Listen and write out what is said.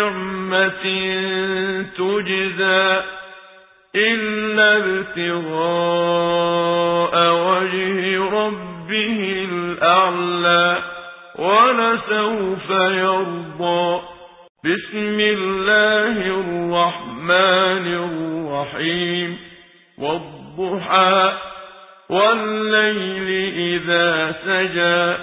نعمة تجزى إلا ابتغاء وجه ربه الأعلى ولسوف يرضى. بسم الله الرحمن الرحيم. والضحى والليل إذا سجى.